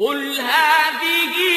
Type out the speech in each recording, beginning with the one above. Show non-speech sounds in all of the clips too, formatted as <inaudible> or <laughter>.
قل هذه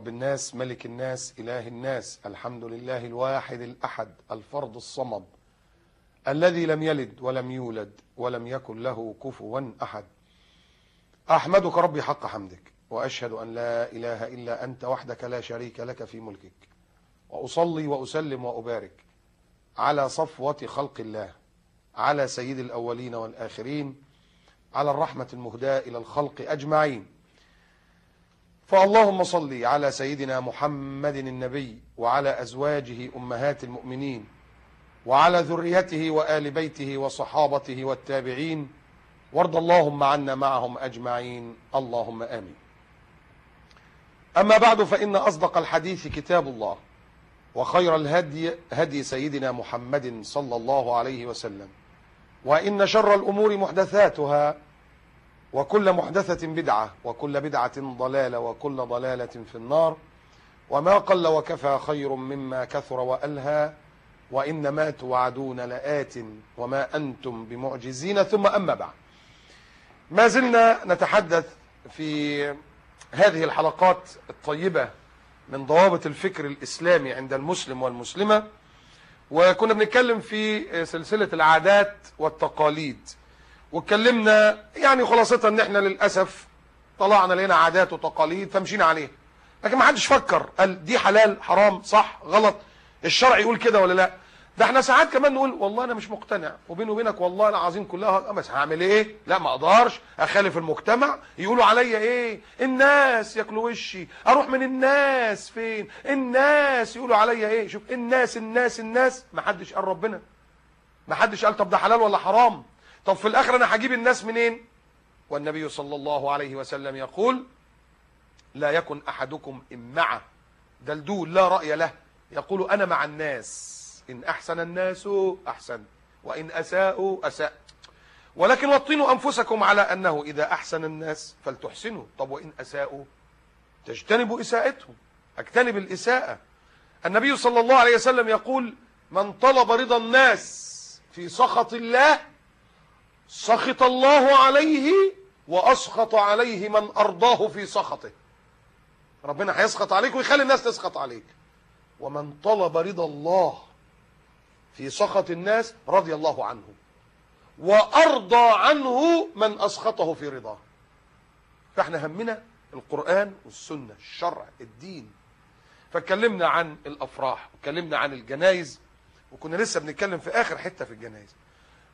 رب الناس ملك الناس إله الناس الحمد لله الواحد الأحد الفرد الصمد الذي لم يلد ولم يولد ولم يكن له كفوا أحد. أحمدك ربي حق حمدك وأشهد أن لا إله إلا أنت وحدك لا شريك لك في ملكك. وأصلي وأسلم وأبارك على صفوة خلق الله على سيد الأولين والآخرين على الرحمة المهداة إلى الخلق أجمعين. فاللهم صل على سيدنا محمد النبي وعلى أزواجه أمهات المؤمنين وعلى ذريته وآل بيته وصحابته والتابعين وارض اللهم عنا معهم أجمعين. اللهم آمين. أما بعد فإن أصدق الحديث كتاب الله وخير الهدي هدي سيدنا محمد صلى الله عليه وسلم وإن شر الأمور محدثاتها وكل محدثة بدعة وكل بدعة ضلالة وكل ضلالة في النار. وما قل وكفى خير مما كثر وألهى وإن ما توعدون لآت وما أنتم بمعجزين. ثم أما بعد. ما زلنا نتحدث في هذه الحلقات الطيبة من ضوابط الفكر الإسلامي عند المسلم والمسلمة. وكنا بنتكلم في سلسلة العادات والتقاليد. واتكلمنا يعني خلاصتها إن إحنا للأسف طلعنا لنا عادات وتقاليد فمشينا عليها. لكن ما حدش فكر قال دي حلال حرام صح غلط الشرع يقول كده ولا لأ؟ ده إحنا ساعات كمان نقول والله أنا مش مقتنع وبيني وبينك والله العظيم كلها بس هعمل إيه؟ لأ ما أقدرش. أخالف المجتمع. يقولوا عليا إيه؟ الناس ياكلوا وشي. أروح من الناس فين؟ الناس يقولوا عليا إيه؟ شوف الناس الناس الناس. ما حدش قال ربنا. ما حدش قال طب ده حلال ولا حرام. طب في الآخر أنا هجيب الناس منين؟ والنبي صلى الله عليه وسلم يقول لا يكن أحدكم امعه دلدول لا رأي له. يقول أنا مع الناس. إن أحسن الناس وإن اساءوا أساء. ولكن وطنوا أنفسكم على أنه إذا أحسن الناس فلتحسنوا. طب وإن أساءوا؟ تجتنبوا إساءتهم. أجتنب الإساءة. النبي صلى الله عليه وسلم يقول من طلب رضا الناس في سخط الله سخط الله عليه وأسخط عليه من أرضاه في سخطه. ربنا هيسخط عليك ويخلي الناس تسخط عليك. ومن طلب رضا الله في سخط الناس رضي الله عنه. وأرضى عنه من أسخطه في رضاه. فإحنا همنا القرآن والسنة الشرع الدين. فاتكلمنا عن الأفراح واتكلمنا عن الجنايز وكنا لسه بنتكلم في آخر حتة في الجنايز.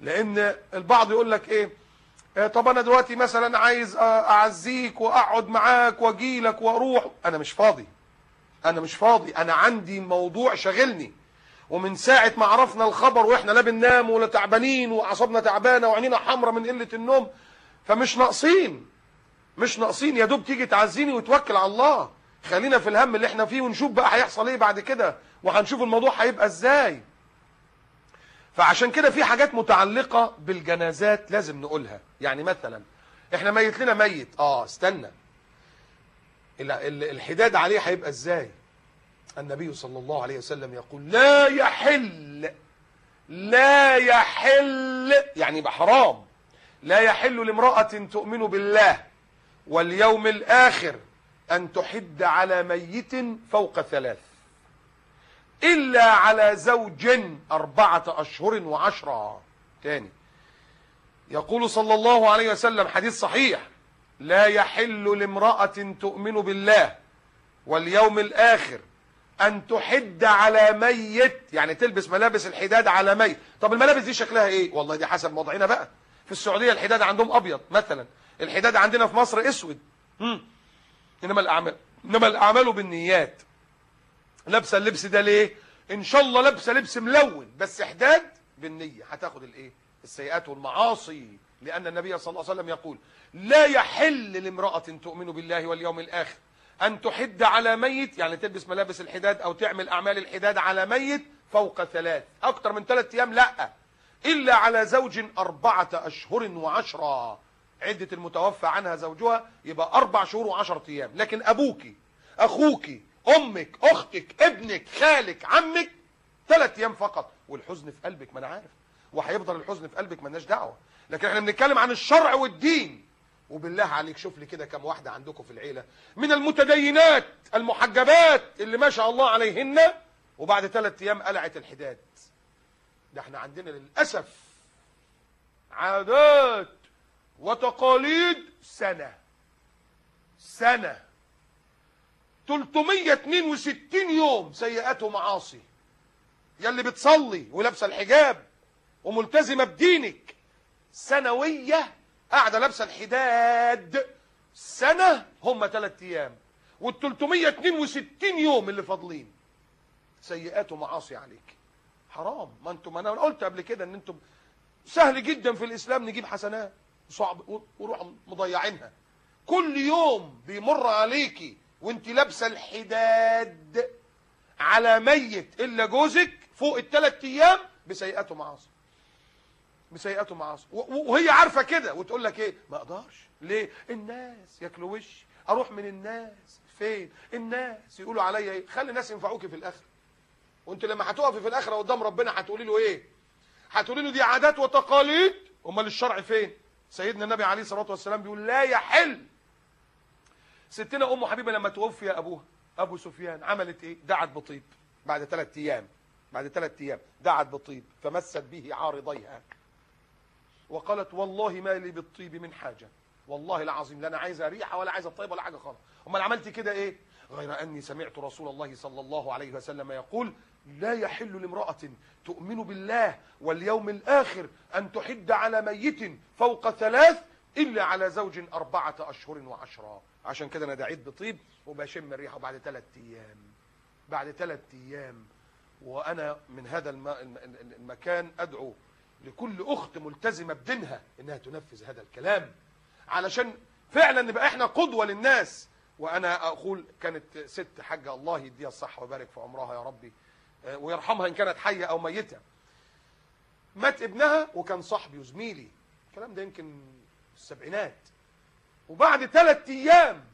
لأن البعض يقول لك إيه آه طب أنا دلوقتي مثلا عايز أعزيك وأقعد معاك واجي لك وأروح. أنا مش فاضي. أنا مش فاضي. أنا عندي موضوع شاغلني. ومن ساعة ما عرفنا الخبر وإحنا لا بننام ولا تعبانين وأعصابنا تعبانة وعينينا حمرة من قلة النوم فمش ناقصين. مش ناقصين. يا دوب تيجي تعزيني وتوكل على الله. خلينا في الهم اللي إحنا فيه ونشوف بقى هيحصل إيه بعد كده. وهنشوف الموضوع هيبقى إزاي. فعشان كده في حاجات متعلقة بالجنازات لازم نقولها. يعني مثلا إحنا ميت لنا ميت. آه استنى. ال- ال- الحداد عليه هيبقى إزاي؟ النبي صلى الله عليه وسلم يقول لا يحل لا يحل. يعني يبقى حرام. لا يحل لامرأة تؤمن بالله واليوم الآخر أن تحد على ميت فوق ثلاث. إلا على زوج أربعة أشهر وعشرة. تاني. يقول صلى الله عليه وسلم حديث صحيح. لا يحل لامرأة تؤمن بالله واليوم الآخر أن تحد على ميت. يعني تلبس ملابس الحداد على ميت. طب الملابس دي شكلها إيه؟ والله دي حسب وضعنا بقى. في السعودية الحداد عندهم أبيض مثلا. الحداد عندنا في مصر أسود. مم. إنما الأعمال إنما الأعمال بالنيات. لابسه اللبس ده ليه؟ إن شاء الله لابسه لبس ملون بس حداد بالنية. هتاخد الإيه؟ السيئات والمعاصي لأن النبي صلى الله عليه وسلم يقول لا يحل لامرأة تؤمن بالله واليوم الآخر أن تحد على ميت. يعني تلبس ملابس الحداد أو تعمل أعمال الحداد على ميت فوق ثلاث. أكتر من ثلاث أيام؟ لا. إلا على زوج أربعة أشهر وعشرة. عدة المتوفى عنها زوجها يبقى أربع شهور وعشرة أيام. لكن أبوكي أخوكي أمك أختك ابنك خالك عمك ثلاث أيام فقط. والحزن في قلبك ما أنا عارف. وهيفضل الحزن في قلبك مالناش دعوة. لكن إحنا بنتكلم عن الشرع والدين. وبالله عليك شوف لي كده كم واحدة عندكم في العيلة. من المتدينات المحجبات اللي ما شاء الله عليهن. وبعد ثلاث أيام قلعت الحداد. ده إحنا عندنا للأسف عادات وتقاليد سنة. سنة. 362 يوم سيئات ومعاصي يلي بتصلي ولابسة الحجاب وملتزمة بدينك. سنوية قاعدة لابسة الحداد. سنة هم ثلاث أيام. وال 362 يوم اللي فاضلين. سيئات ومعاصي عليك. حرام. ما أنتم ما أنا قلت قبل كده ان أنتم سهل جدا في الإسلام نجيب حسنات. صعب. وروح مضيعينها. كل يوم بيمر عليكي وانت لابسة الحداد على ميت إلا جوزك فوق الثلاث أيام بسيئات ومعاصي بسيئات ومعاصي و- و- وهي عارفة كده وتقول لك إيه؟ ما أقدرش. ليه؟ الناس ياكلوا وشي. أروح من الناس. فين؟ الناس يقولوا عليا إيه؟ خلي الناس ينفعوكي في الآخرة. وانت لما هتقفي في الآخرة قدام ربنا هتقولي له إيه؟ هتقولي له دي عادات وتقاليد. أمال الشرع فين؟ سيدنا النبي عليه الصلاة والسلام بيقول لا يحل ستنا أم حبيبة لما توفي أبوها أبو سفيان عملت إيه؟ دعت بطيب. بعد ثلاث أيام بعد ثلاث أيام دعت بطيب فمست به عارضيها. وقالت والله ما لي بالطيب من حاجة. والله العظيم لا أنا عايزة ريحة ولا عايزة طيب ولا حاجة خالص. أمال عملت كده إيه؟ غير أني سمعت رسول الله صلى الله عليه وسلم يقول لا يحل لامرأة تؤمن بالله واليوم الآخر أن تحد على ميت فوق ثلاث إلا على زوج أربعة أشهر وعشرا عشان كده أنا دعيت بطيب وبشم الريحة بعد ثلاث أيام. بعد ثلاث أيام. وأنا من هذا الم- الم- المكان أدعو لكل أخت ملتزمة بدينها إنها تنفذ هذا الكلام. علشان فعلا نبقى إحنا قدوة للناس. وأنا أقول كانت ست حاجة الله يديها الصحة ويبارك في عمرها يا ربي آه، ويرحمها إن كانت حية أو ميتة. مات ابنها وكان صاحبي وزميلي. الكلام ده يمكن السبعينات. وبعد ثلاث أيام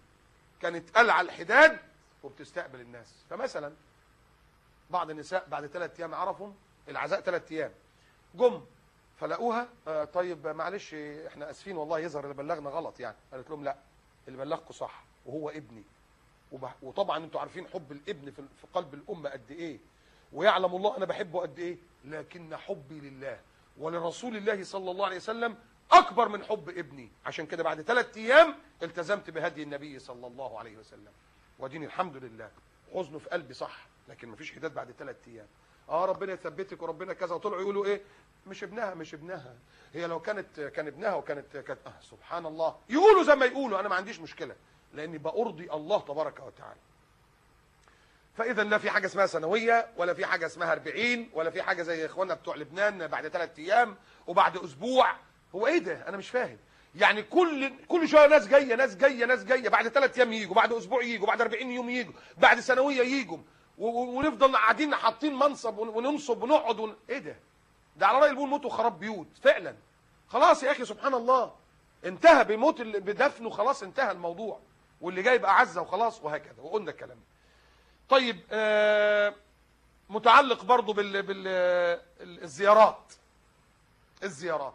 كانت قلعة الحداد وبتستقبل الناس. فمثلا بعض النساء بعد ثلاث أيام عرفوا العزاء ثلاث أيام. جم فلقوها آه طيب معلش إحنا آسفين والله يظهر اللي بلغنا غلط يعني. قالت لهم لا اللي بلغكم صح وهو ابني. وطبعا أنتوا عارفين حب الابن في قلب الام قد إيه. ويعلم الله أنا بحبه قد إيه. لكن حبي لله ولرسول الله صلى الله عليه وسلم أكبر من حب ابني. عشان كده بعد ثلاث أيام التزمت بهدي النبي صلى الله عليه وسلم. وديني الحمد لله. حزنه في قلبي صح لكن مفيش حداد بعد ثلاث أيام. آه ربنا يثبتك وربنا كذا. وطلعوا يقولوا إيه؟ مش ابنها مش ابنها. هي لو كانت كان ابنها وكانت كانت آه سبحان الله. يقولوا زي ما يقولوا. أنا ما عنديش مشكلة لأني بأرضي الله تبارك وتعالى. فإذا لا في حاجة اسمها سنوية ولا في حاجة اسمها 40 ولا في حاجة زي إخواننا بتوع لبنان بعد ثلاث أيام وبعد أسبوع. هو إيه ده؟ أنا مش فاهم. يعني كل كل شوية ناس جاية ناس جاية ناس جاية بعد ثلاث أيام يجوا بعد أسبوع يجوا بعد 40 يوم يجوا بعد سنوية يجوا ونفضل قاعدين حاطين منصب ون- وننصب ونقعد ون... إيه ده؟ ده على رأي اللي بيقول موتوا خراب بيوت فعلا. خلاص يا أخي سبحان الله. انتهى بموت بدفنه خلاص انتهى الموضوع. واللي جاي بقى عزة وخلاص وهكذا. وقلنا الكلام. طيب آه متعلق برضو بال بالزيارات الزيارات.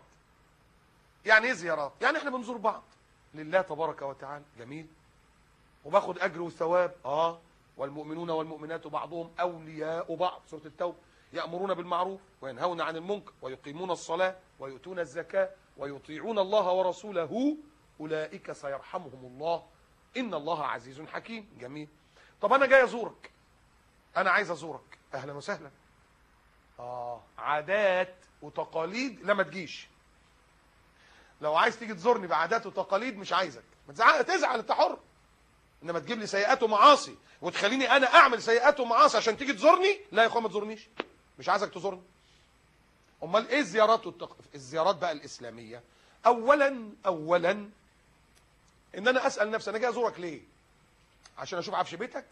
يعني إيه زيارات؟ يعني إحنا بنزور بعض. لله تبارك وتعالى. جميل. وباخد أجر وثواب. آه. والمؤمنون والمؤمنات بعضهم أولياء بعض. سورة التوبة. يأمرون بالمعروف وينهون عن المنكر ويقيمون الصلاة ويؤتون الزكاة ويطيعون الله ورسوله. أولئك سيرحمهم الله. إن الله عزيز حكيم. جميل. طب أنا جاي أزورك. أنا عايز أزورك. أهلا وسهلا. آه. عادات وتقاليد لا ما تجيش. لو عايز تيجي تزورني بعادات وتقاليد مش عايزك. ما تزعل تزعل انت حر. انما تجيب لي سيئات ومعاصي وتخليني أنا اعمل سيئات ومعاصي عشان تيجي تزورني؟ لا يا اخويا ما تزورنيش. مش عايزك تزورني. امال إيه الزيارات والتق... الزيارات بقى الإسلامية؟ اولا اولا إن أنا أسأل نفسي أنا جاي أزورك ليه؟ عشان أشوف عفش بيتك؟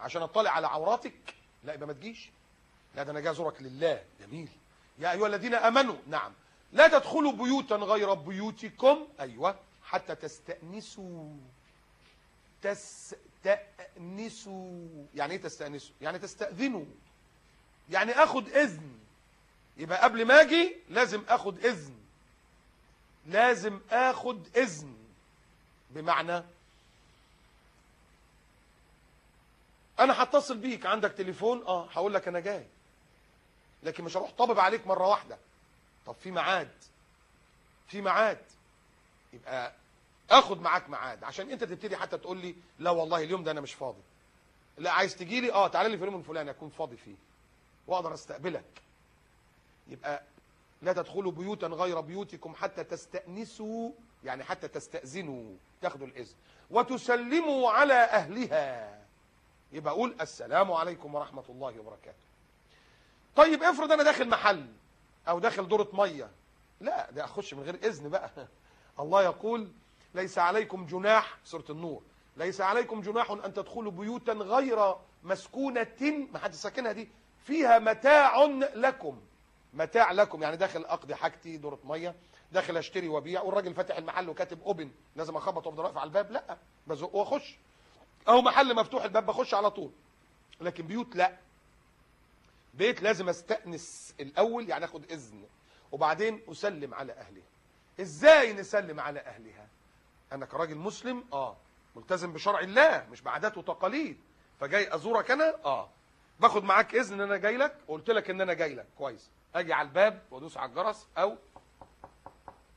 عشان أطلع على عوراتك؟ لا يبقى ما تجيش. لا ده أنا جاي أزورك لله. جميل. يا أيها الذين آمنوا نعم. لا تدخلوا بيوتا غير بيوتكم. أيوه. حتى تستأنسوا. تستأنسوا. يعني إيه تستأنسوا؟ يعني تستأذنوا. يعني اخد إذن. يبقى قبل ما أجي لازم اخد إذن. لازم اخد إذن. بمعنى أنا هتصل بيك. عندك تليفون؟ آه هقول لك أنا جاي. لكن مش هروح طبب عليك مرة واحدة. طب في ميعاد في ميعاد يبقى آخد معاك ميعاد عشان أنت تبتدي حتى تقول لي لا والله اليوم ده أنا مش فاضي. لا عايز تجي لي؟ آه تعالى لي في اليوم الفلاني أكون فاضي فيه. وأقدر أستقبلك. يبقى لا تدخلوا بيوتا غير بيوتكم حتى تستأنسوا يعني حتى تستأذنوا تاخدوا الإذن. وتسلموا على أهلها. يبقى أقول السلام عليكم ورحمة الله وبركاته. طيب افرض أنا داخل محل. أو داخل دورة مية. لا ده أخش من غير إذن بقى. <laughs> الله يقول ليس عليكم جناح سورة النور ليس عليكم جناح أن تدخلوا بيوتا غير مسكونة ما حد ساكنها دي فيها متاع لكم. متاع لكم يعني داخل أقضي حاجتي دورة مية داخل أشتري وأبيع والراجل فاتح المحل وكاتب اوبن لازم أخبط وأفضل واقف على الباب. لا بزق وأخش. أو محل مفتوح الباب بخش على طول. لكن بيوت لا. بيت لازم استأنس الأول يعني آخد إذن وبعدين أسلم على أهلها. إزاي نسلم على أهلها؟ أنا كراجل مسلم آه. ملتزم بشرع الله مش بعادات وتقاليد. فجاي أزورك أنا؟ آه. باخد معاك إذن إن أنا جاي لك وقلت لك إن أنا جاي لك. كويس. أجي على الباب وأدوس على الجرس أو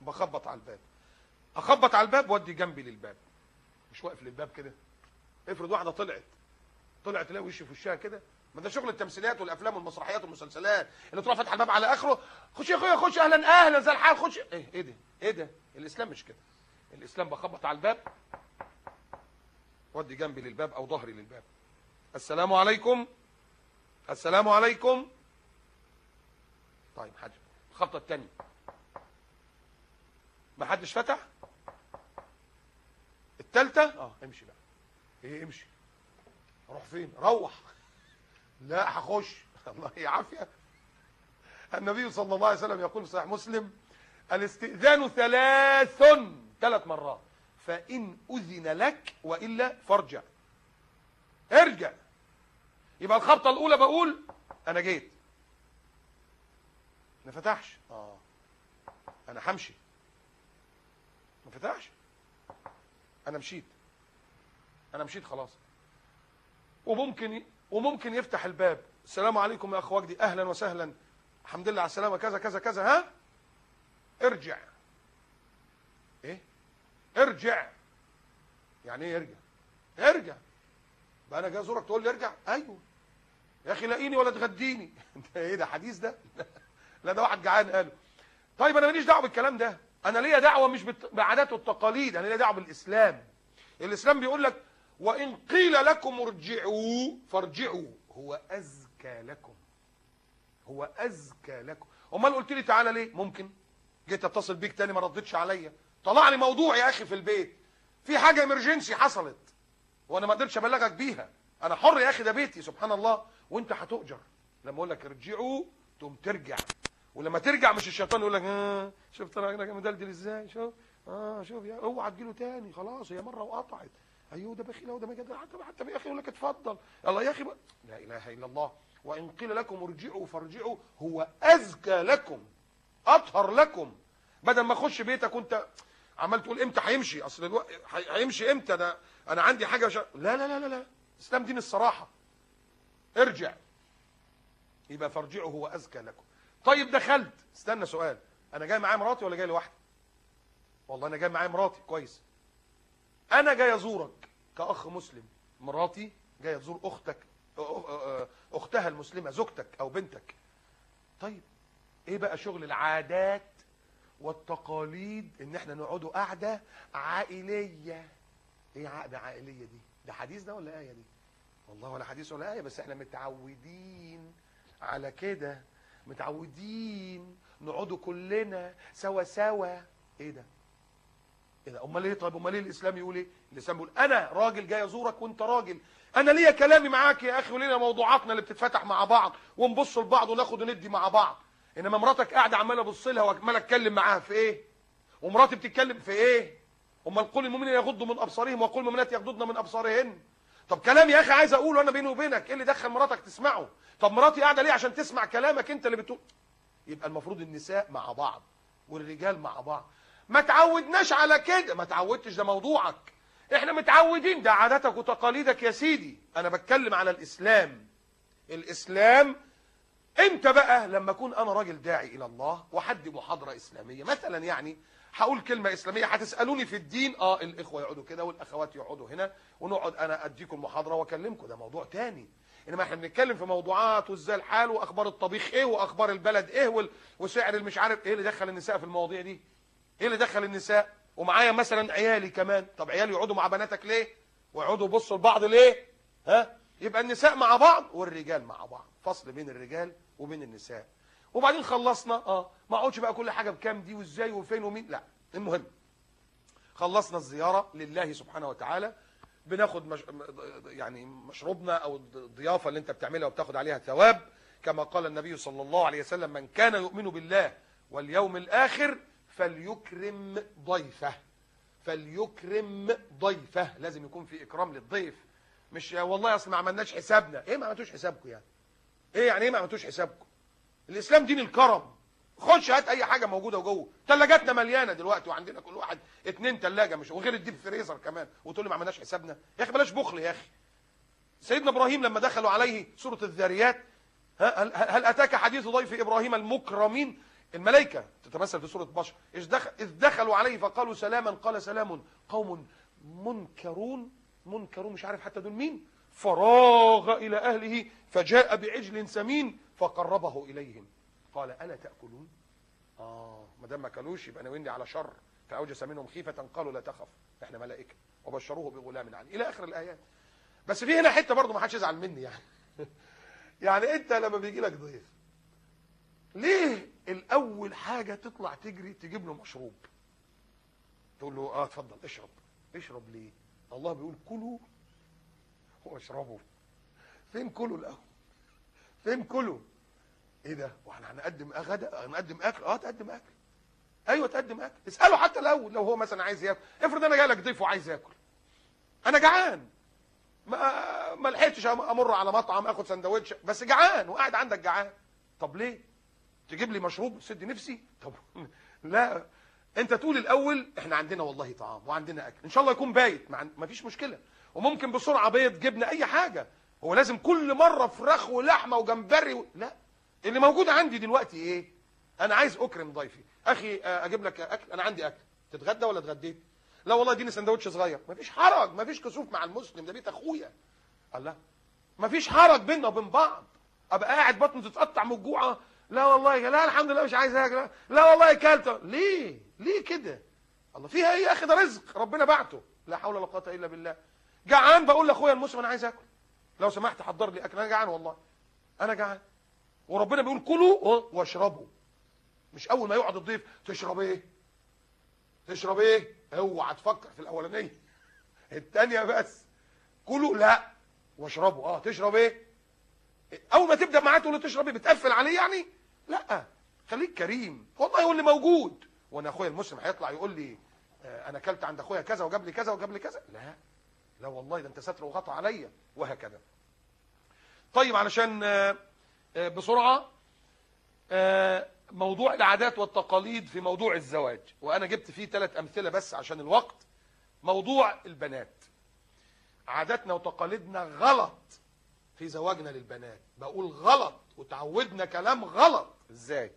بخبط على الباب. أخبط على الباب وأدي جنبي للباب. مش واقف للباب كده. افرض واحدة طلعت. طلعت تلاقي وشي في وشها كده. ما ده شغل التمثيليات والأفلام والمسرحيات والمسلسلات؟ اللي تروح فاتحه الباب على آخره. خش يا أخويا خش. أهلا أهلا. زي الحال. خش. إيه إيه ده؟ إيه ده؟ الإسلام مش كده. الإسلام بخبط على الباب. وادي جنبي للباب أو ظهري للباب. السلام عليكم. السلام عليكم. طيب حاجة. الخبطة الثانية ما حدش فتح؟ الثالثة آه امشي بقى. إيه امشي. أروح فين؟ روح. لا هخش. <laughs> الله يعافيك. النبي صلى الله عليه وسلم يقول في صحيح مسلم الإستئذان ثلاث ثلاث مرات. فإن أذن لك وإلا فارجع. ارجع. يبقى الخبطة الأولى بقول أنا جيت. ما فتحش. آه. أنا همشي. ما فتحش. أنا مشيت. أنا مشيت خلاص. وممكن وممكن يفتح الباب. السلام عليكم يا اخ وجدي أهلا وسهلا. الحمد لله على السلامة. كذا كذا كذا ها؟ ارجع. إيه؟ ارجع. يعني إيه يرجع ارجع. بقى أنا جاي أزورك تقول لي ارجع؟ أيوه. يا أخي لاقيني ولا تغديني؟ <laughs> أنت إيه ده حديث ده؟ <laughs> لا ده واحد جعان قاله طيب أنا ماليش دعوة بالكلام ده. أنا ليا دعوة مش بعادات والتقاليد. أنا ليا دعوة بالإسلام. الإسلام بيقول لك وإن قيل لكم ارجعوا فارجعوا. هو أزكى لكم. هو أزكى لكم. أمال قلت لي تعالى ليه؟ ممكن. جيت اتصل بيك تاني ما ردتش عليا. طلع لي موضوع يا أخي في البيت. في حاجة امرجنسي حصلت. وأنا ما قدرتش أبلغك بيها. أنا حر يا أخي ده بيتي. سبحان الله. وأنت هتؤجر. لما أقول لك ارجعوا تقوم ترجع. ولما ترجع مش الشيطان يقول لك آه شفت أنا مدلدل إزاي؟ شوف. آه شوف يا أوعى تجيله تاني. خلاص هي مرة وقطعت. أيوه ده بخيل أهو ده ما حتى حتى يا أخي يقول لك اتفضل. الله يا أخي بقى. لا إله إلا الله. وإن قيل لكم ارجعوا فارجعوا هو أزكى لكم أطهر لكم. بدل ما أخش بيتك وأنت عمال تقول إمتى هيمشي؟ أصل هي- هيمشي إمتى؟ ده أنا عندي حاجة مش... لا لا لا لا لا. الاسلام دين الصراحة. ارجع. يبقى فارجعوا هو أزكى لكم. طيب دخلت. استنى سؤال. أنا جاي معايا مراتي ولا جاي لوحدي؟ والله أنا جاي معايا مراتي. كويس. أنا جاي أزورك كأخ مسلم. مراتي جاية تزور أختك أختها المسلمة زوجتك أو بنتك. طيب إيه بقى شغل العادات والتقاليد إن إحنا نقعدوا قعده عائلية؟ إيه عقده عائلية دي؟ ده حديث ده ولا آية دي؟ والله ولا حديث ولا آية بس إحنا متعودين على كده. متعودين نقعدوا كلنا سوا سوا. إيه ده؟ ده امال إيه؟ طيب امال إيه الاسلام يقول إيه؟ الإسلام بيقول أنا راجل جاي أزورك وأنت راجل. أنا ليا كلامي معاك يا أخي ولينا موضوعاتنا اللي بتتفتح مع بعض ونبص لبعض وناخد وندي مع بعض. إنما مراتك قاعدة عمالة ابص لها وعمال اتكلم معاها في إيه؟ ومراتي بتتكلم في إيه؟ أمال قول المؤمنين يغضوا من أبصارهم وقول المؤمنات يغضضن من أبصارهن. طب كلام يا أخي عايز أقوله أنا بيني وبينك إيه اللي دخل مراتك تسمعه؟ طب مراتي قاعدة ليه عشان تسمع كلامك أنت اللي بتقول؟ يبقى المفروض النساء مع بعض والرجال مع بعض. ما تعودناش على كده. ما تعودتش ده موضوعك. إحنا متعودين. ده عاداتك وتقاليدك يا سيدي. أنا بتكلم على الإسلام. الإسلام إمتى بقى؟ لما أكون أنا راجل داعي إلى الله وحد محاضره إسلامية. مثلا يعني هقول كلمة إسلامية. هتسألوني في الدين؟ آه الإخوة يقعدوا كده والأخوات يقعدوا هنا ونقعد أنا أديكم محاضرة وأكلمكم. ده موضوع تاني. إنما إحنا بنتكلم في موضوعات وإزاي الحال وأخبار الطبيخ إيه وأخبار البلد إيه وسعر المش عارف إيه اللي دخل النساء في المواضيع دي. إيه اللي دخل النساء؟ ومعايا مثلا عيالي كمان. طب عيالي يقعدوا مع بناتك ليه؟ ويقعدوا يبصوا لبعض ليه؟ ها؟ يبقى النساء مع بعض والرجال مع بعض. فصل بين الرجال وبين النساء. وبعدين خلصنا. آه. ما أقعدش بقى كل حاجة بكام دي وإزاي وفين ومين. لا المهم خلصنا الزيارة لله سبحانه وتعالى. بناخد مش... يعني مشروبنا أو الضيافة اللي أنت بتعملها وبتاخد عليها ثواب. كما قال النبي صلى الله عليه وسلم من كان يؤمن بالله واليوم الآخر فليكرم ضيفه. فليكرم ضيفه. لازم يكون في إكرام للضيف. مش والله أصل ما عملناش حسابنا. إيه ما عملتوش حسابكم يعني؟ إيه يعني إيه ما عملتوش حسابكم؟ الإسلام دين الكرم. خش هات أي حاجة موجودة جوه ثلاجاتنا مليانة دلوقتي وعندنا كل واحد اتنين ثلاجه مش وغير ال deep freezer كمان. وتقول لي ما عملناش حسابنا. يا أخي بلاش بخل يا أخي. سيدنا إبراهيم لما دخلوا عليه سورة الذاريات هل, هل أتاك حديث ضيف إبراهيم المكرمين؟ الملائكة تتمثل في سورة بشر. دخل إذ دخلوا عليه فقالوا سلاما قال سلام قوم منكرون منكرون مش عارف حتى دول مين. فراغ إلى أهله فجاء بعجل سمين فقربه إليهم. قال ألا تأكلون؟ آه ما دام ما كلوش يبقى ناويين على شر. فأوجس منهم خيفة قالوا لا تخف إحنا ملائكة. وبشروه بغلام عليم إلى آخر الآيات. بس في هنا حتة برضه ما حدش يزعل مني يعني. <laughs> يعني أنت لما بيجي لك ضيف ليه الأول حاجة تطلع تجري تجيب له مشروب؟ تقول له آه اتفضل اشرب. اشرب ليه؟ الله بيقول كلوا واشربوا. فين كلوا الأول؟ فين كلوا؟ إيه ده؟ وإحنا هنقدم غدا هنقدم أكل. آه تقدم أكل. أيوه تقدم أكل. اسأله حتى الأول لو هو مثلا عايز ياكل. افرض أنا جاي لك ضيف وعايز ياكل. أنا جعان. ما ما لحقتش أمر على مطعم آخد سندوتش. بس جعان وقاعد عندك جعان. طب ليه؟ تجيب لي مشروب سد نفسي؟ طب لا. انت تقول الأول إحنا عندنا والله طعام وعندنا أكل. إن شاء الله يكون بايت. ما, فيش مشكلة. وممكن بسرعة بيض جبنة أي حاجة. هو لازم كل مرة فراخ ولحمة وجمبري و... لا. اللي موجود عندي دلوقتي إيه؟ أنا عايز أكرم ضيفي. أخي آه، أجيب لك أكل. أنا عندي أكل. تتغدى ولا اتغديت لا والله اديني سندوتش صغير. مفيش حرج. مفيش كسوف مع المسلم. ده بيت أخويا. الله. مفيش حرج بيننا وبين بعض. أبقى قاعد بطني تتقطع من الجوع. لا والله لا الحمد لله مش عايز اكل لا. والله اكلت ليه؟ ليه كده؟ الله فيها إيه ده رزق ربنا بعته. لا حول ولا قوة إلا بالله. جعان بقول لأخويا المسلم أنا عايز آكل. لو سمحت حضر لي أكل. أنا جعان والله. أنا جعان. وربنا بيقول كلوا واشربوا. مش أول ما يقعد الضيف تشرب إيه؟ تشرب إيه؟ اوعى تفكر في الأولانية. <laughs> الثانية بس. كلوا لا واشربوا. آه تشرب إيه؟ اول ما تبدأ معاه تقول له تشرب إيه بتقفل عليه يعني؟ لا خليك كريم. والله هو اللي موجود. وأنا أخويا المسلم هيطلع يقول لي آه، أنا أكلت عند أخويا كذا وجاب لي كذا وجاب لي كذا. لا. لا والله ده أنت ستر وغطى عليا وهكذا. طيب علشان آه، آه، بسرعة موضوع العادات والتقاليد في موضوع الزواج. وأنا جبت فيه ثلاث أمثلة بس عشان الوقت. موضوع البنات. عاداتنا وتقاليدنا غلط. في زواجنا للبنات. بقول غلط وتعودنا كلام غلط. إزاي؟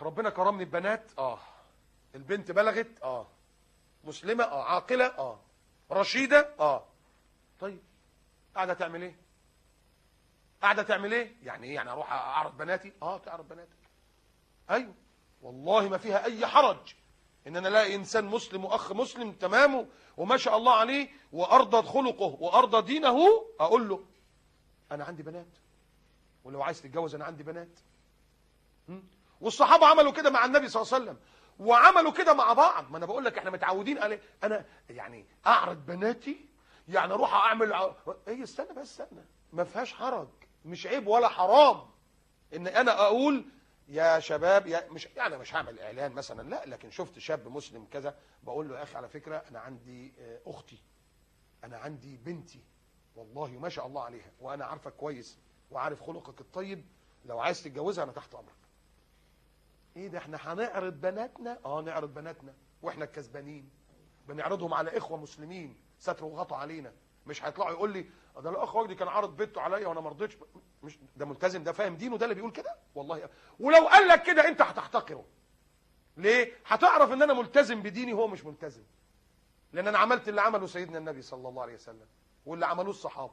ربنا كرمني ببنات. آه. البنت بلغت. آه. مسلمة. آه. عاقلة. آه. رشيدة. آه. طيب قاعدة تعمل إيه؟ قاعدة تعمل إيه؟ يعني إيه؟ يعني أروح أعرض بناتي؟ آه تعرض بناتك أيوه. والله ما فيها أي حرج. إن أنا الاقي إنسان مسلم وأخ مسلم تمامه وما شاء الله عليه وأرضى خلقه وأرضى دينه أقول له أنا عندي بنات. ولو عايز تتجوز أنا عندي بنات? والصحابة عملوا كده مع النبي صلى الله عليه وسلم. وعملوا كده مع بعض. ما أنا بقول لك إحنا متعودين عليه. أنا يعني أعرض بناتي يعني أروح أعمل إيه استنى بس استنى. ما فيهاش حرج. مش عيب ولا حرام. إن أنا أقول يا شباب يا مش يعني مش هعمل إعلان مثلا لا لكن شفت شاب مسلم كذا بقول له يا أخي على فكرة أنا عندي آه، أختي أنا عندي بنتي والله ما شاء الله عليها وأنا عارفك كويس وعارف خلقك الطيب لو عايز تتجوزها أنا تحت أمرك. إيه ده إحنا هنعرض بناتنا؟ آه نعرض بناتنا وإحنا الكسبانين بنعرضهم على إخوة مسلمين ستر وغطوا علينا مش هيطلعوا يقول لي ده الأخ وجدي كان عارض بنته عليا وأنا ما رضيتش مش ده ملتزم ده فاهم دينه ده اللي بيقول كده؟ والله. ولو قال لك كده أنت هتحتقره. ليه؟ هتعرف إن أنا ملتزم بديني هو مش ملتزم. لأن أنا عملت اللي عمله سيدنا النبي صلى الله عليه وسلم واللي عملوه الصحابة.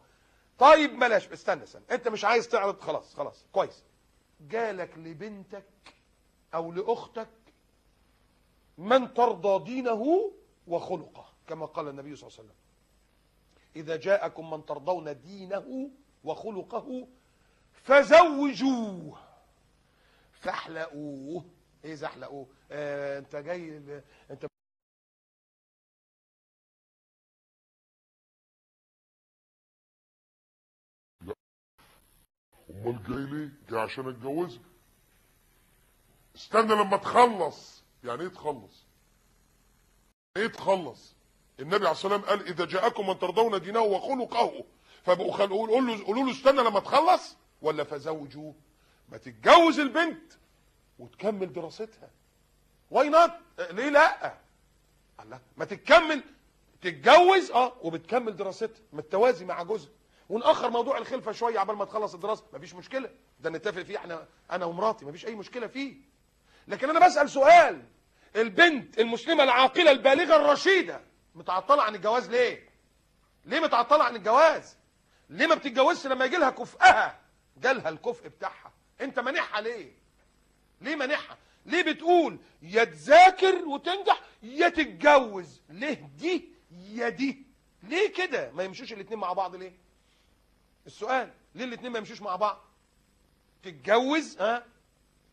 طيب بلاش استنى استنى. أنت مش عايز تعرض؟ خلاص خلاص. كويس. جالك لبنتك أو لأختك من ترضى دينه وخلقه كما قال النبي صلى الله عليه وسلم. إذا جاءكم من ترضون دينه وخلقه فزوجوه فاحلقوه إيه زحلقوه آه أنت جاي أنت أمال جاي ليه؟ جاي عشان اتجوزك استنى لما تخلص يعني إيه تخلص؟ إيه تخلص؟ النبي عليه الصلاة والسلام قال إذا جاءكم من ترضون دينه وخلقه. قول له قولوا له استنى لما تخلص ولا فزوجوه ما تتجوز البنت وتكمل دراستها. why not ليه لا؟ الله. ما تكمل. تتجوز آه وبتكمل دراستها. متوازي مع جوزها. ونأخر موضوع الخلفة شوية عبال ما تخلص الدراسة. مفيش مشكلة. ده نتفق فيه إحنا أنا ومراتي. مفيش أي مشكلة فيه. لكن أنا بسأل سؤال. البنت المسلمة العاقلة البالغة الرشيدة متعطلة عن الجواز ليه؟ ليه متعطلة عن الجواز؟ ليه ما بتتجوزش لما يجي لها كفءها جالها الكفء بتاعها. انت مانعها ليه؟ ليه مانعها ليه بتقول يا تذاكر وتنجح يا تتجوز؟ ليه دي؟ يا دي. ليه كده؟ ما يمشوش الاتنين مع بعض ليه؟ السؤال ليه الاتنين ما يمشوش مع بعض؟ تتجوز ها؟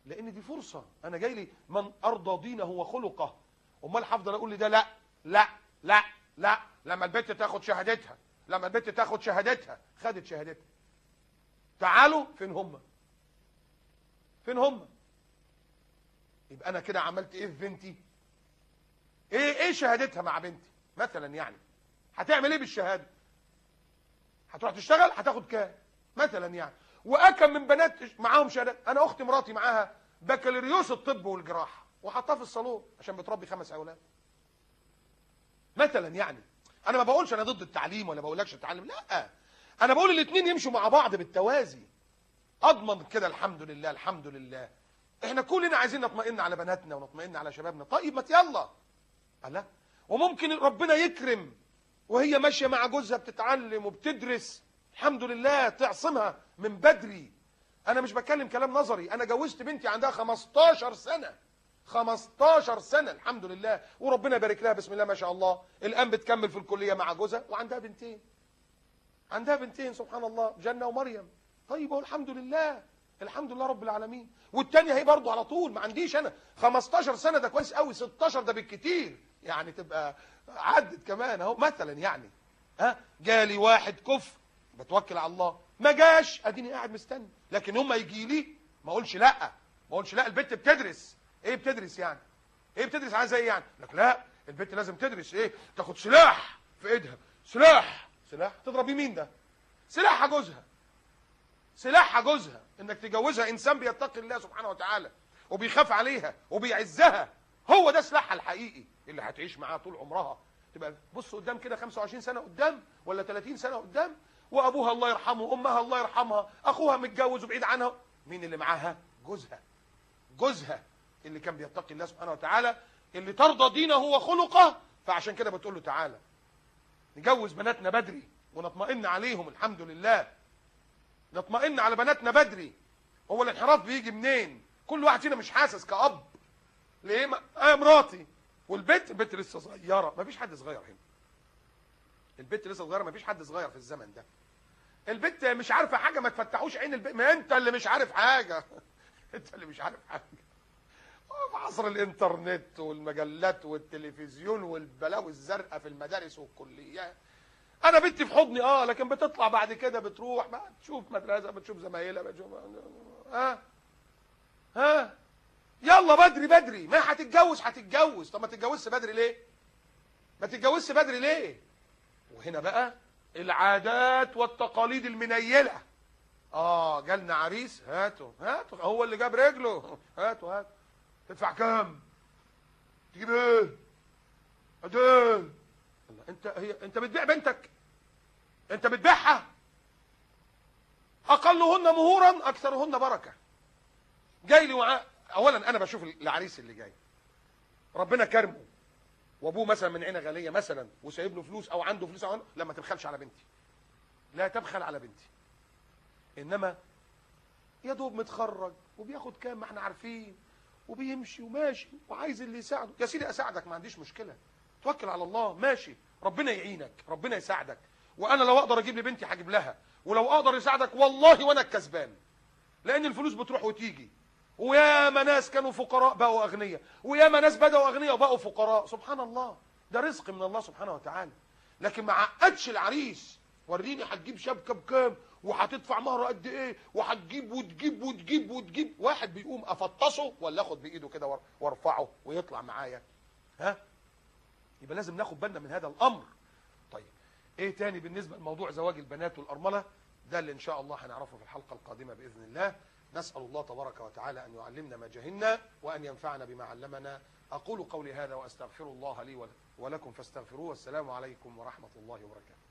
لأن دي فرصة. أنا جاي لي من أرضى دينه وخلقه. أمال هفضل أقول لي ده لأ؟ لأ. لا لا لما البنت تاخد شهادتها لما البنت تاخد شهادتها خدت شهادتها. تعالوا فين هم؟ فين هم؟ يبقى أنا كده عملت إيه في بنتي؟ إيه إيه شهادتها مع بنتي؟ مثلا يعني. هتعمل إيه بالشهادة؟ هتروح تشتغل؟ هتاخد كام؟ مثلا يعني. وأكم من بنات معاهم شهادات أنا أختي مراتي معاها بكالوريوس الطب والجراحة وحطها في الصالون عشان بتربي خمس أولاد. مثلا يعني أنا ما بقولش أنا ضد التعليم ولا بقولكش التعلم لأ. أنا بقول الاثنين يمشوا مع بعض بالتوازي. أضمن كده الحمد لله الحمد لله. إحنا كلنا عايزين نطمئن على بناتنا ونطمئن على شبابنا. طيب ما يلا. الله وممكن ربنا يكرم وهي ماشية مع جوزها بتتعلم وبتدرس. الحمد لله تعصمها من بدري. أنا مش بتكلم كلام نظري. أنا جوزت بنتي عندها 15 سنة. 15 سنة الحمد لله. وربنا يبارك لها بسم الله ما شاء الله. الآن بتكمل في الكلية مع جوزها. وعندها بنتين. عندها بنتين سبحان الله. جنة ومريم. طيب هو الحمد لله. الحمد لله رب العالمين. والتانية هي برضو على طول ما عنديش أنا. 15 سنة ده كويس قوي 16 ده بالكتير. يعني تبقى عدت كمان أهو. مثلا يعني. ها؟ جالي واحد كف بتوكل على الله. ما جاش. أديني قاعد مستني. لكن هم يجي لي ما أقولش لأ. ما أقولش لأ البنت بتدرس. إيه بتدرس يعني؟ إيه بتدرس عايزه إيه يعني؟ لك لا البنت لازم تدرس إيه؟ تاخد سلاح في ايدها. سلاح. سلاح؟ تضربي مين ده. سلاحها جوزها. سلاحها جوزها. انك تجوزها انسان بيتقي الله سبحانه وتعالى وبيخاف عليها وبيعزها. هو ده سلاحها الحقيقي اللي هتعيش معاه طول عمرها. تبقى بص قدام كده 25 سنة قدام ولا 30 سنة قدام؟ وأبوها الله يرحمه أمها الله يرحمها أخوها متجوز وبعيد عنها. مين اللي معاها؟ جوزها. جوزها. اللي كان بيتقي الله سبحانه وتعالى اللي ترضى دينه وخلقه. فعشان كده بتقول له تعالى. نجوز بناتنا بدري ونطمئن عليهم الحمد لله. نطمئن على بناتنا بدري. هو الانحراف بيجي منين؟ كل واحد فينا مش حاسس كأب. ليه؟ ما... آه مراتي. والبنت البنت لسه صغيرة. ما فيش حد صغير هنا. البنت لسه صغيرة ما فيش حد صغير في الزمن ده. البنت مش عارفة حاجة ما تفتحوش عين البنت ما انت اللي مش عارف حاجة. <laughs> انت اللي مش عارف حاجة. في عصر الانترنت والمجلات والتلفزيون والبلاوي الزرقاء في المدارس والكليات أنا بنتي في حضني آه لكن بتطلع بعد كده بتروح بقى تشوف مدرسة بتشوف زمايلها بتشوف ها ها يلا بدري بدري. ما هتتجوز هتتجوز. طب ما تتجوزش بدري ليه؟ ما تتجوزش بدري ليه؟ وهنا بقى العادات والتقاليد المنيلة. آه جالنا عريس هاته هاته هو اللي جاب رجله. هاته هاته تدفع كام؟ تجيب إيه؟ قد إيه انت هي انت بتبيع بنتك؟ انت بتبيعها؟ أقلهن مهورا أكثرهن بركة. جاي لي وعاء اولا أنا بشوف العريس اللي جاي. ربنا كرمه. وأبوه مثلا من عينة غالية مثلا وسايب له فلوس أو عنده فلوس أو عنده لا ما تبخلش على بنتي. لا تبخل على بنتي. إنما يا دوب متخرج وبياخد كام ما إحنا عارفين. وبيمشي وماشي وعايز اللي يساعده. يا سيدي أساعدك ما عنديش مشكلة. توكل على الله ماشي. ربنا يعينك ربنا يساعدك. وأنا لو أقدر أجيب لبنتي هجيب لها. ولو أقدر يساعدك والله وأنا الكسبان. لأن الفلوس بتروح وتيجي. وياما ناس كانوا فقراء بقوا أغنياء. وياما ناس بدأوا أغنياء وبقوا فقراء. سبحان الله. ده رزق من الله سبحانه وتعالى. لكن ما عقدش العريس وريني هتجيب شبكة بكام؟ وهتدفع مهر قد إيه؟ وهتجيب وتجيب وتجيب وتجيب. واحد بيقوم أفطسه ولا اخد بإيده كده وار- وارفعه ويطلع معايا. ها؟ يبقى لازم ناخد بالنا من هذا الأمر. طيب إيه تاني بالنسبة لموضوع زواج البنات والأرملة؟ ده اللي إن شاء الله هنعرفه في الحلقة القادمة بإذن الله. نسأل الله تبارك وتعالى أن يعلمنا ما جهلنا وأن ينفعنا بما علمنا. أقول قولي هذا وأستغفر الله لي ول- ولكم فاستغفروه. والسلام عليكم ورحمة الله وبركاته.